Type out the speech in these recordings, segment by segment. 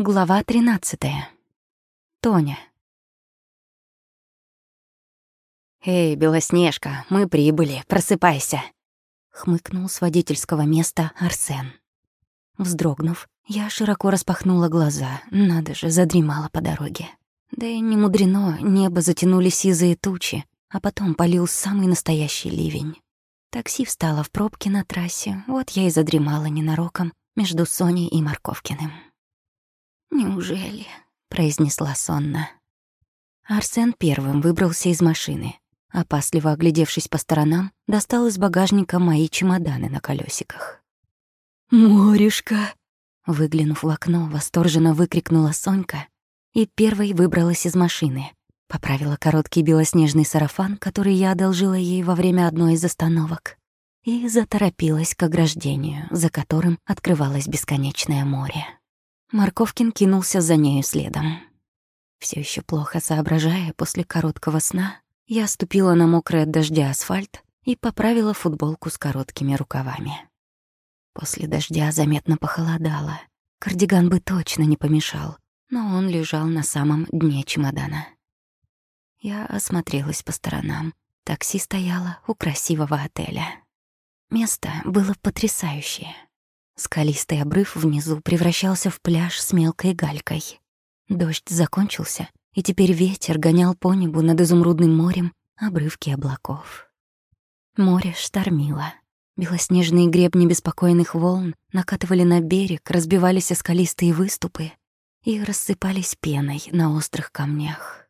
Глава 13. Тоня. «Эй, Белоснежка, мы прибыли, просыпайся!» — хмыкнул с водительского места Арсен. Вздрогнув, я широко распахнула глаза, надо же, задремала по дороге. Да и не мудрено, небо затянули сизые тучи, а потом полил самый настоящий ливень. Такси встало в пробке на трассе, вот я и задремала ненароком между Соней и Марковкиным. «Неужели?» — произнесла сонно. Арсен первым выбрался из машины. Опасливо оглядевшись по сторонам, достал из багажника мои чемоданы на колесиках. «Морешка!» Выглянув в окно, восторженно выкрикнула Сонька и первой выбралась из машины. Поправила короткий белоснежный сарафан, который я одолжила ей во время одной из остановок, и заторопилась к ограждению, за которым открывалось бесконечное море. Марковкин кинулся за нею следом. Все еще плохо соображая после короткого сна, я ступила на мокрый от дождя асфальт и поправила футболку с короткими рукавами. После дождя заметно похолодало. Кардиган бы точно не помешал, но он лежал на самом дне чемодана. Я осмотрелась по сторонам. Такси стояло у красивого отеля. Место было потрясающее. Скалистый обрыв внизу превращался в пляж с мелкой галькой. Дождь закончился, и теперь ветер гонял по небу над изумрудным морем обрывки облаков. Море штормило. Белоснежные гребни беспокойных волн накатывали на берег, разбивались о скалистые выступы и рассыпались пеной на острых камнях.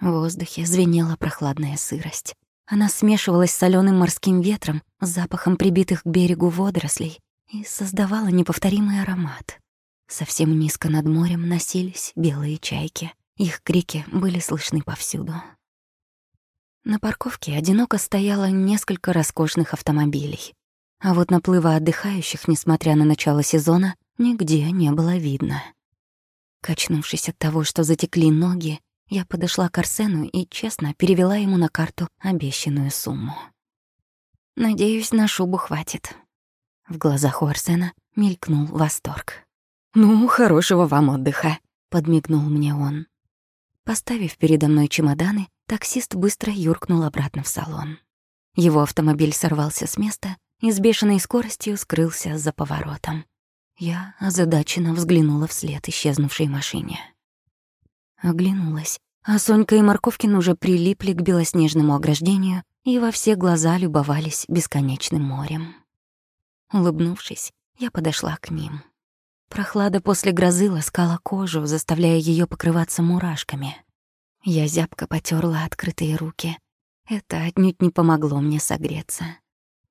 В воздухе звенела прохладная сырость. Она смешивалась с соленым морским ветром, с запахом прибитых к берегу водорослей и создавала неповторимый аромат. Совсем низко над морем носились белые чайки. Их крики были слышны повсюду. На парковке одиноко стояло несколько роскошных автомобилей. А вот наплыва отдыхающих, несмотря на начало сезона, нигде не было видно. Качнувшись от того, что затекли ноги, я подошла к Арсену и честно перевела ему на карту обещанную сумму. «Надеюсь, на шубу хватит», в глазах у мелькнул восторг. «Ну, хорошего вам отдыха», — подмигнул мне он. Поставив передо мной чемоданы, таксист быстро юркнул обратно в салон. Его автомобиль сорвался с места и с бешеной скоростью скрылся за поворотом. Я озадаченно взглянула вслед исчезнувшей машине. Оглянулась, а Сонька и Марковкин уже прилипли к белоснежному ограждению и во все глаза любовались бесконечным морем. Улыбнувшись, я подошла к ним. Прохлада после грозы ласкала кожу, заставляя ее покрываться мурашками. Я зябко потерла открытые руки. Это отнюдь не помогло мне согреться.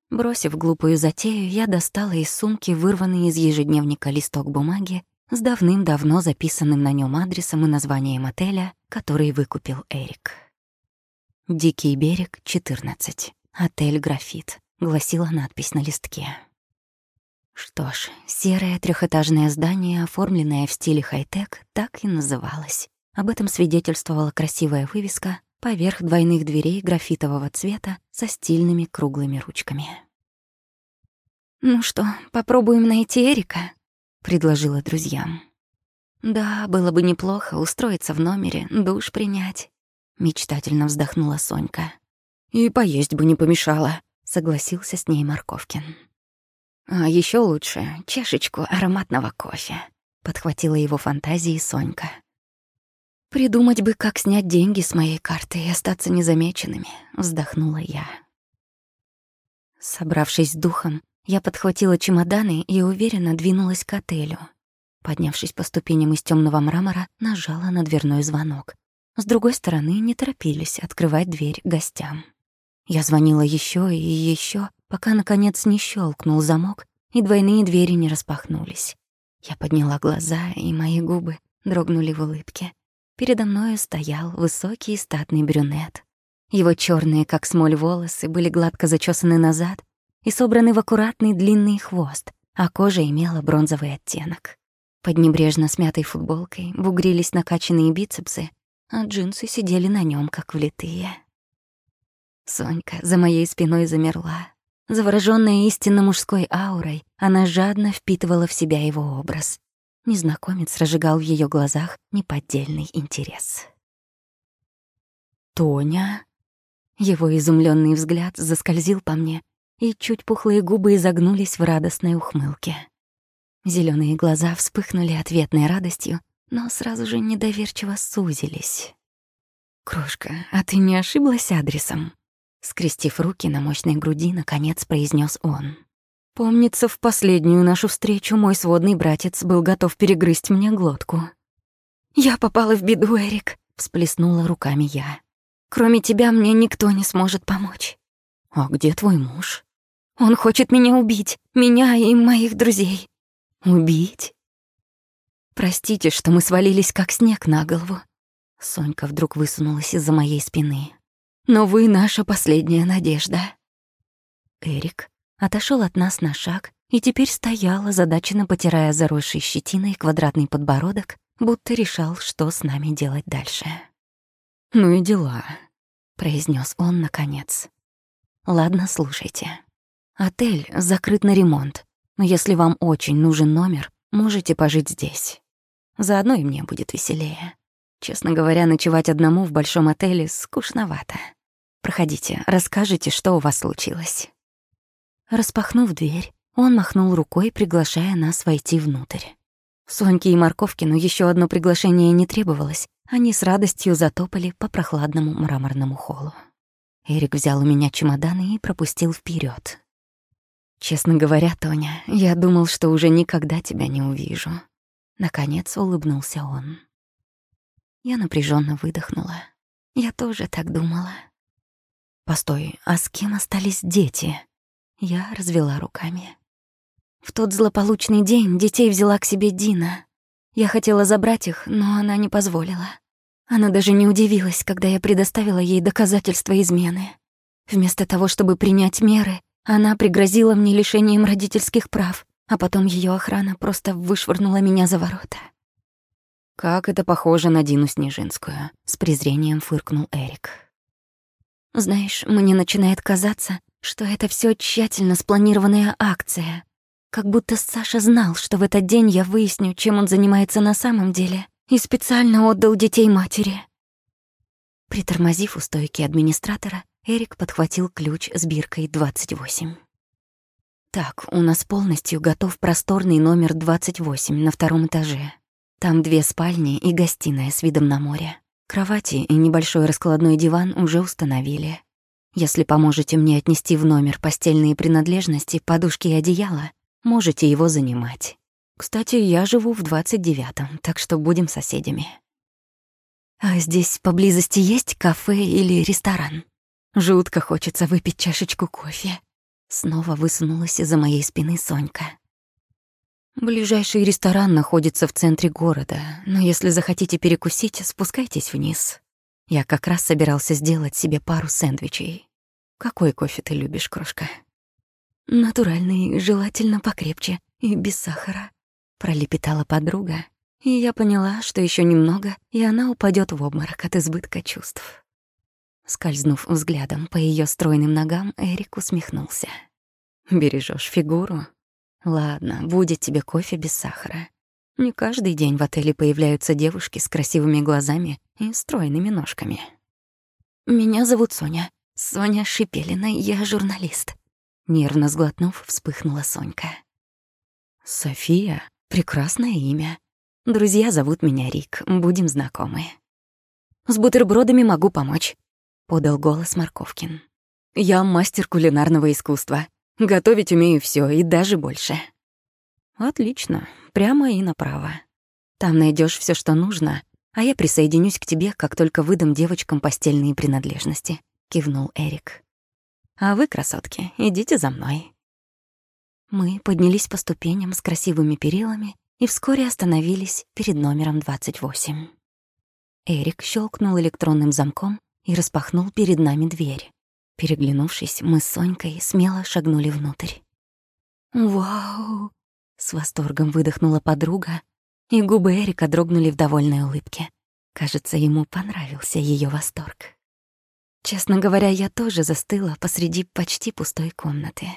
Бросив глупую затею, я достала из сумки вырванный из ежедневника листок бумаги с давным-давно записанным на нем адресом и названием отеля, который выкупил Эрик. «Дикий берег, 14. Отель «Графит», — гласила надпись на листке. Что ж, серое трехэтажное здание, оформленное в стиле хай-тек, так и называлось. Об этом свидетельствовала красивая вывеска поверх двойных дверей графитового цвета со стильными круглыми ручками. «Ну что, попробуем найти Эрика?» — предложила друзьям. «Да, было бы неплохо устроиться в номере, душ принять», — мечтательно вздохнула Сонька. «И поесть бы не помешало», — согласился с ней Марковкин. А еще лучше чашечку ароматного кофе. Подхватила его фантазии Сонька. Придумать бы, как снять деньги с моей карты и остаться незамеченными, вздохнула я. Собравшись с духом, я подхватила чемоданы и уверенно двинулась к отелю. Поднявшись по ступеням из темного мрамора, нажала на дверной звонок. С другой стороны не торопились открывать дверь гостям. Я звонила еще и еще, пока, наконец, не щелкнул замок, и двойные двери не распахнулись. Я подняла глаза, и мои губы дрогнули в улыбке. Передо мною стоял высокий статный брюнет. Его черные, как смоль, волосы были гладко зачесаны назад и собраны в аккуратный длинный хвост, а кожа имела бронзовый оттенок. Под небрежно смятой футболкой бугрились накачанные бицепсы, а джинсы сидели на нем как влитые. Сонька за моей спиной замерла, Заворожённая истинно мужской аурой, она жадно впитывала в себя его образ. Незнакомец разжигал в ее глазах неподдельный интерес. «Тоня?» Его изумленный взгляд заскользил по мне, и чуть пухлые губы изогнулись в радостной ухмылке. Зеленые глаза вспыхнули ответной радостью, но сразу же недоверчиво сузились. «Крошка, а ты не ошиблась адресом?» Скрестив руки на мощной груди, наконец произнес он. «Помнится, в последнюю нашу встречу мой сводный братец был готов перегрызть мне глотку». «Я попала в беду, Эрик», — всплеснула руками я. «Кроме тебя мне никто не сможет помочь». «А где твой муж?» «Он хочет меня убить, меня и моих друзей». «Убить?» «Простите, что мы свалились как снег на голову». Сонька вдруг высунулась из-за моей спины. «Но вы наша последняя надежда». Эрик отошел от нас на шаг и теперь стоял, озадаченно потирая заросший щетиной квадратный подбородок, будто решал, что с нами делать дальше. «Ну и дела», — произнес он наконец. «Ладно, слушайте. Отель закрыт на ремонт, но если вам очень нужен номер, можете пожить здесь. Заодно и мне будет веселее. Честно говоря, ночевать одному в большом отеле скучновато. Проходите, расскажите, что у вас случилось». Распахнув дверь, он махнул рукой, приглашая нас войти внутрь. Соньке и Марковкину еще одно приглашение не требовалось, они с радостью затопали по прохладному мраморному холлу. Эрик взял у меня чемоданы и пропустил вперед. «Честно говоря, Тоня, я думал, что уже никогда тебя не увижу». Наконец улыбнулся он. Я напряженно выдохнула. Я тоже так думала. «Постой, а с кем остались дети?» Я развела руками. В тот злополучный день детей взяла к себе Дина. Я хотела забрать их, но она не позволила. Она даже не удивилась, когда я предоставила ей доказательства измены. Вместо того, чтобы принять меры, она пригрозила мне лишением родительских прав, а потом ее охрана просто вышвырнула меня за ворота. «Как это похоже на Дину Снежинскую», — с презрением фыркнул Эрик. «Знаешь, мне начинает казаться, что это все тщательно спланированная акция, как будто Саша знал, что в этот день я выясню, чем он занимается на самом деле, и специально отдал детей матери. Притормозив у стойки администратора, Эрик подхватил ключ с биркой 28. «Так, у нас полностью готов просторный номер 28 на втором этаже. Там две спальни и гостиная с видом на море. Кровати и небольшой раскладной диван уже установили. Если поможете мне отнести в номер постельные принадлежности, подушки и одеяло, Можете его занимать. Кстати, я живу в двадцать девятом, так что будем соседями. А здесь поблизости есть кафе или ресторан? Жутко хочется выпить чашечку кофе. Снова высунулась из-за моей спины Сонька. Ближайший ресторан находится в центре города, но если захотите перекусить, спускайтесь вниз. Я как раз собирался сделать себе пару сэндвичей. Какой кофе ты любишь, крошка? Натуральный, желательно покрепче и без сахара, пролепетала подруга, и я поняла, что еще немного, и она упадет в обморок от избытка чувств. Скользнув взглядом по ее стройным ногам, Эрик усмехнулся. Бережешь фигуру? Ладно, будет тебе кофе без сахара. Не каждый день в отеле появляются девушки с красивыми глазами и стройными ножками. Меня зовут Соня. Соня Шипелина, я журналист. Нервно сглотнув, вспыхнула Сонька. «София? Прекрасное имя. Друзья зовут меня Рик, будем знакомы». «С бутербродами могу помочь», — подал голос Марковкин. «Я мастер кулинарного искусства. Готовить умею все и даже больше». «Отлично. Прямо и направо. Там найдешь все, что нужно, а я присоединюсь к тебе, как только выдам девочкам постельные принадлежности», — кивнул Эрик. А вы, красотки, идите за мной. Мы поднялись по ступеням с красивыми перилами и вскоре остановились перед номером 28. Эрик щелкнул электронным замком и распахнул перед нами дверь. Переглянувшись, мы с Сонькой смело шагнули внутрь. «Вау!» — с восторгом выдохнула подруга, и губы Эрика дрогнули в довольной улыбке. Кажется, ему понравился ее восторг. Честно говоря, я тоже застыла посреди почти пустой комнаты.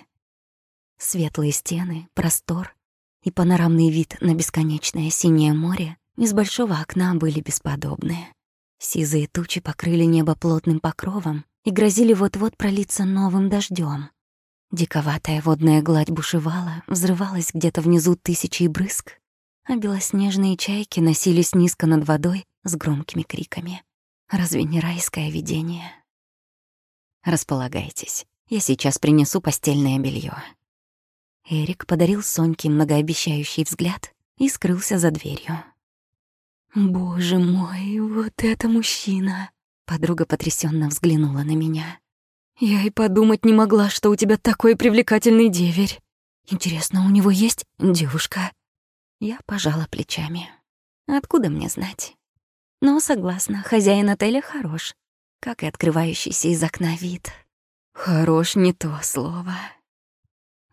Светлые стены, простор и панорамный вид на бесконечное синее море из большого окна были бесподобны. Сизые тучи покрыли небо плотным покровом и грозили вот-вот пролиться новым дождем. Диковатая водная гладь бушевала, взрывалась где-то внизу тысячи брызг, а белоснежные чайки носились низко над водой с громкими криками. Разве не райское видение? Располагайтесь, я сейчас принесу постельное белье. Эрик подарил Соньке многообещающий взгляд и скрылся за дверью. «Боже мой, вот это мужчина!» Подруга потрясенно взглянула на меня. «Я и подумать не могла, что у тебя такой привлекательный деверь. Интересно, у него есть девушка?» Я пожала плечами. Откуда мне знать? Но согласна, хозяин отеля хорош, как и открывающийся из окна вид. Хорош не то слово.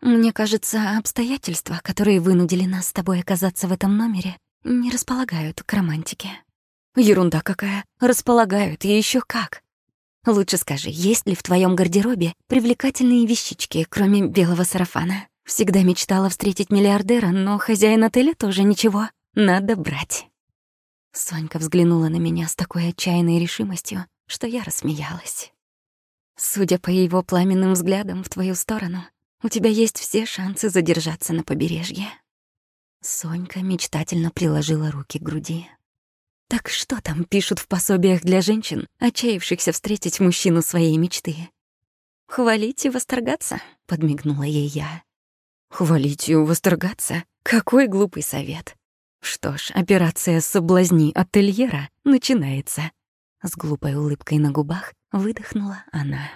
Мне кажется, обстоятельства, которые вынудили нас с тобой оказаться в этом номере, не располагают к романтике. Ерунда какая. Располагают, и еще как. Лучше скажи, есть ли в твоем гардеробе привлекательные вещички, кроме белого сарафана? Всегда мечтала встретить миллиардера, но хозяин отеля тоже ничего. Надо брать. Сонька взглянула на меня с такой отчаянной решимостью, что я рассмеялась. Судя по его пламенным взглядам в твою сторону, у тебя есть все шансы задержаться на побережье. Сонька мечтательно приложила руки к груди. Так что там пишут в пособиях для женщин, отчаявшихся встретить мужчину своей мечты? «Хвалить и восторгаться», — подмигнула ей я. Хвалить и восторгаться? Какой глупый совет. Что ж, операция «Соблазни ательера» начинается. С глупой улыбкой на губах выдохнула она.